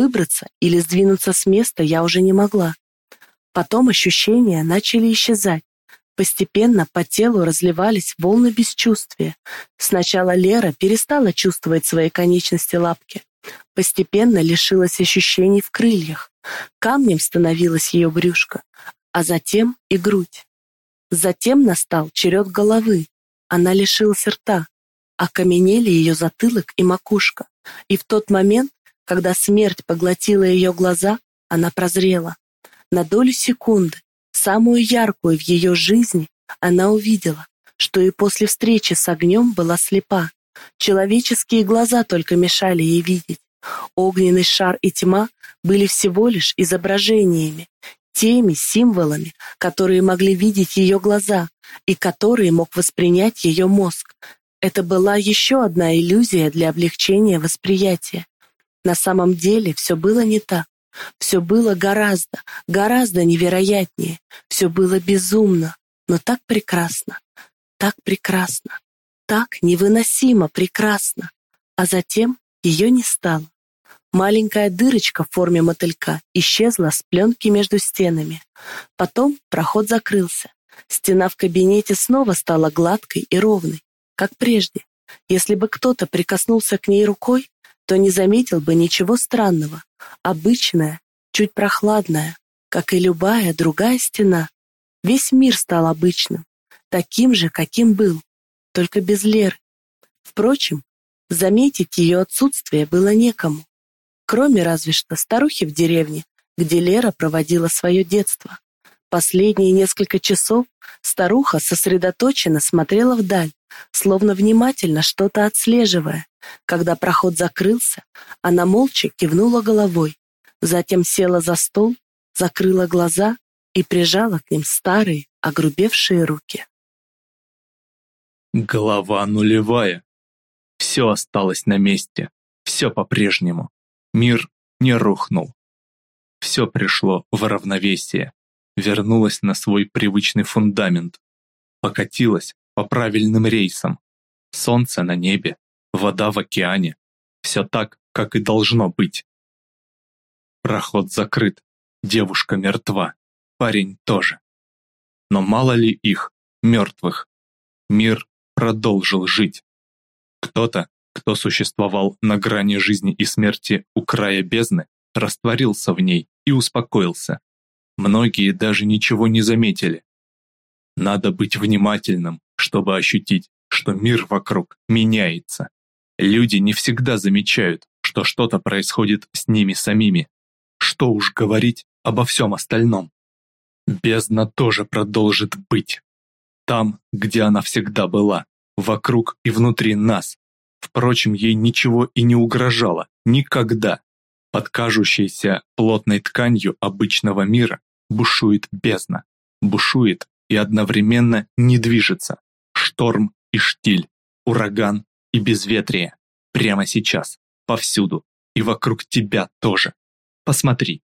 Выбраться или сдвинуться с места я уже не могла. Потом ощущения начали исчезать. Постепенно по телу разливались волны бесчувствия. Сначала Лера перестала чувствовать свои конечности лапки. Постепенно лишилась ощущений в крыльях. Камнем становилась ее брюшко, а затем и грудь. Затем настал черед головы. Она лишилась рта. Окаменели ее затылок и макушка. И в тот момент, когда смерть поглотила ее глаза, она прозрела. На долю секунды, самую яркую в ее жизни, она увидела, что и после встречи с огнем была слепа. Человеческие глаза только мешали ей видеть. Огненный шар и тьма были всего лишь изображениями, теми символами, которые могли видеть ее глаза и которые мог воспринять ее мозг. Это была еще одна иллюзия для облегчения восприятия. На самом деле все было не так. Все было гораздо, гораздо невероятнее. Все было безумно, но так прекрасно, так прекрасно, так невыносимо прекрасно. А затем ее не стало. Маленькая дырочка в форме мотылька исчезла с пленки между стенами. Потом проход закрылся. Стена в кабинете снова стала гладкой и ровной, как прежде. Если бы кто-то прикоснулся к ней рукой, то не заметил бы ничего странного. Обычная, чуть прохладная, как и любая другая стена. Весь мир стал обычным, таким же, каким был, только без Леры. Впрочем, заметить ее отсутствие было некому кроме разве что старухи в деревне, где Лера проводила свое детство. Последние несколько часов старуха сосредоточенно смотрела вдаль, словно внимательно что-то отслеживая. Когда проход закрылся, она молча кивнула головой, затем села за стол, закрыла глаза и прижала к ним старые, огрубевшие руки. Голова нулевая. Все осталось на месте, все по-прежнему. Мир не рухнул. Все пришло в равновесие, вернулось на свой привычный фундамент, покатилось по правильным рейсам. Солнце на небе, вода в океане. Все так, как и должно быть. Проход закрыт, девушка мертва, парень тоже. Но мало ли их, мертвых. Мир продолжил жить. Кто-то кто существовал на грани жизни и смерти у края бездны, растворился в ней и успокоился. Многие даже ничего не заметили. Надо быть внимательным, чтобы ощутить, что мир вокруг меняется. Люди не всегда замечают, что что-то происходит с ними самими. Что уж говорить обо всем остальном. Бездна тоже продолжит быть. Там, где она всегда была, вокруг и внутри нас, Впрочем, ей ничего и не угрожало, никогда. Под кажущейся плотной тканью обычного мира бушует бездна, бушует и одновременно не движется. Шторм и штиль, ураган и безветрие. Прямо сейчас, повсюду, и вокруг тебя тоже. Посмотри,